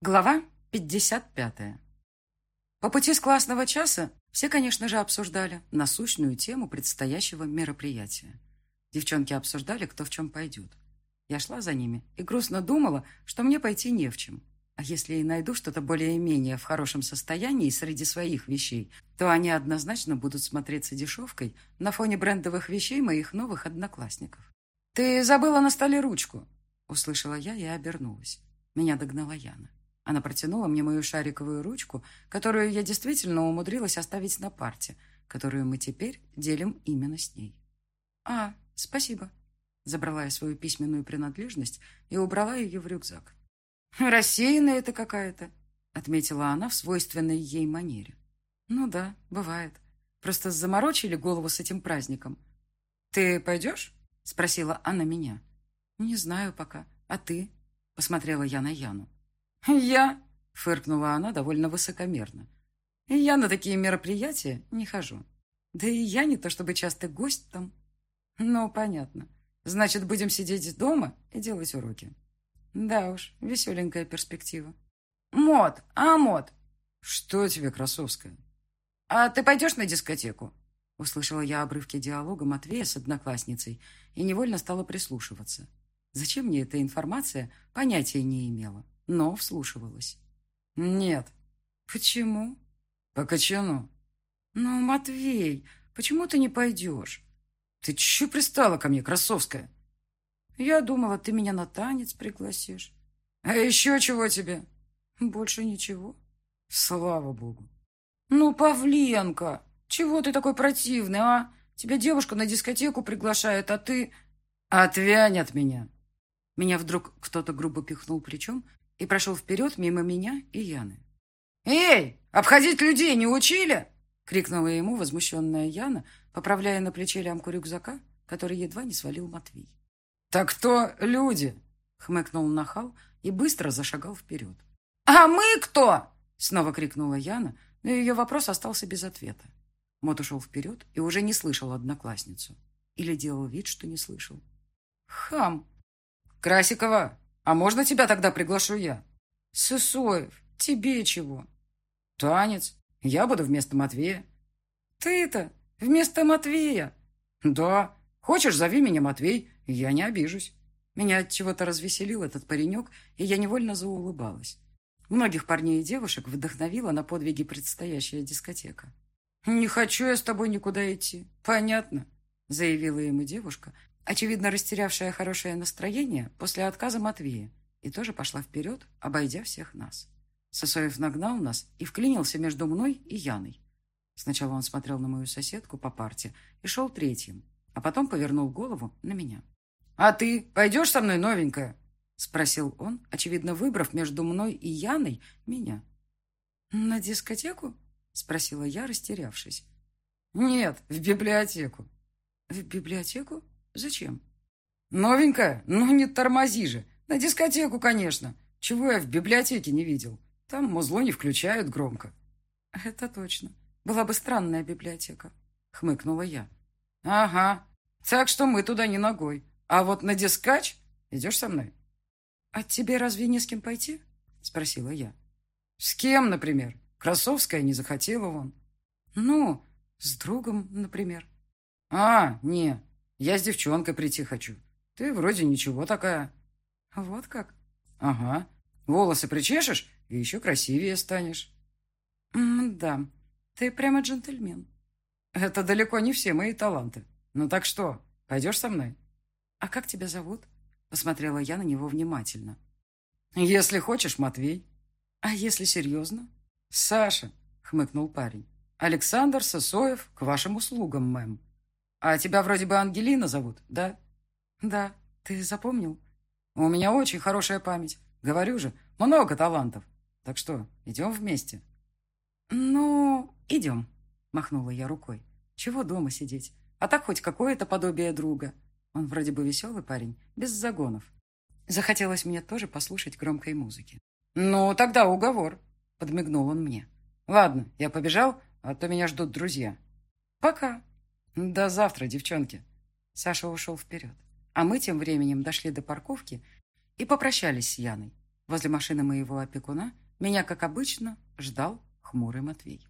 Глава 55. По пути с классного часа все, конечно же, обсуждали насущную тему предстоящего мероприятия. Девчонки обсуждали, кто в чем пойдет. Я шла за ними и грустно думала, что мне пойти не в чем. А если и найду что-то более-менее в хорошем состоянии среди своих вещей, то они однозначно будут смотреться дешевкой на фоне брендовых вещей моих новых одноклассников. «Ты забыла на столе ручку!» — услышала я и обернулась. Меня догнала Яна. Она протянула мне мою шариковую ручку, которую я действительно умудрилась оставить на парте, которую мы теперь делим именно с ней. «А, спасибо», — забрала я свою письменную принадлежность и убрала ее в рюкзак. «Рассеянная это какая-то», — отметила она в свойственной ей манере. «Ну да, бывает. Просто заморочили голову с этим праздником». «Ты пойдешь?» — спросила она меня. «Не знаю пока. А ты?» — посмотрела я на Яну. «Я?» — фыркнула она довольно высокомерно. «Я на такие мероприятия не хожу. Да и я не то чтобы часто гость там». «Ну, понятно. Значит, будем сидеть дома и делать уроки». «Да уж, веселенькая перспектива». «Мод, а мод?» «Что тебе, Красовская?» «А ты пойдешь на дискотеку?» Услышала я обрывки диалога Матвея с одноклассницей и невольно стала прислушиваться. Зачем мне эта информация, понятия не имела но вслушивалась. «Нет». «Почему?» «По кочану». «Ну, Матвей, почему ты не пойдешь?» «Ты че пристала ко мне, Красовская?» «Я думала, ты меня на танец пригласишь». «А еще чего тебе?» «Больше ничего». «Слава богу». «Ну, Павленко, чего ты такой противный, а? Тебя девушка на дискотеку приглашает, а ты...» «Отвянь от меня!» Меня вдруг кто-то грубо пихнул плечом, и прошел вперед мимо меня и Яны. «Эй, обходить людей не учили?» — крикнула ему возмущенная Яна, поправляя на плече лямку рюкзака, который едва не свалил Матвей. «Так кто люди?» — хмыкнул нахал и быстро зашагал вперед. «А мы кто?» — снова крикнула Яна, но ее вопрос остался без ответа. Мот ушел вперед и уже не слышал одноклассницу. Или делал вид, что не слышал. «Хам!» «Красикова, а можно тебя тогда приглашу я? Сысоев, тебе чего? Танец. Я буду вместо Матвея. Ты-то вместо Матвея? Да. Хочешь, зови меня Матвей, я не обижусь. Меня от чего-то развеселил этот паренек, и я невольно заулыбалась. Многих парней и девушек вдохновила на подвиги предстоящая дискотека. «Не хочу я с тобой никуда идти. Понятно», — заявила ему девушка, очевидно растерявшая хорошее настроение после отказа Матвея, и тоже пошла вперед, обойдя всех нас. Сосоев нагнал нас и вклинился между мной и Яной. Сначала он смотрел на мою соседку по парте и шел третьим, а потом повернул голову на меня. «А ты пойдешь со мной, новенькая?» — спросил он, очевидно выбрав между мной и Яной меня. «На дискотеку?» — спросила я, растерявшись. «Нет, в библиотеку». «В библиотеку?» Зачем? Новенькая? Ну, не тормози же. На дискотеку, конечно. Чего я в библиотеке не видел? Там музло не включают громко. Это точно. Была бы странная библиотека. Хмыкнула я. Ага. Так что мы туда не ногой. А вот на дискач идешь со мной. А тебе разве не с кем пойти? Спросила я. С кем, например? Красовская не захотела вон. Ну, с другом, например. А, не, я с девчонкой прийти хочу. Ты вроде ничего такая. Вот как? Ага. Волосы причешешь, и еще красивее станешь. Да, ты прямо джентльмен. Это далеко не все мои таланты. Ну так что, пойдешь со мной? А как тебя зовут? Посмотрела я на него внимательно. Если хочешь, Матвей. А если серьезно? Саша, хмыкнул парень. Александр Сосоев к вашим услугам, мэм. «А тебя вроде бы Ангелина зовут, да?» «Да. Ты запомнил?» «У меня очень хорошая память. Говорю же, много талантов. Так что, идем вместе?» «Ну, идем», — махнула я рукой. «Чего дома сидеть? А так хоть какое-то подобие друга. Он вроде бы веселый парень, без загонов. Захотелось мне тоже послушать громкой музыки. «Ну, тогда уговор», — подмигнул он мне. «Ладно, я побежал, а то меня ждут друзья». «Пока», «До завтра, девчонки!» Саша ушел вперед. А мы тем временем дошли до парковки и попрощались с Яной. Возле машины моего опекуна меня, как обычно, ждал хмурый Матвей.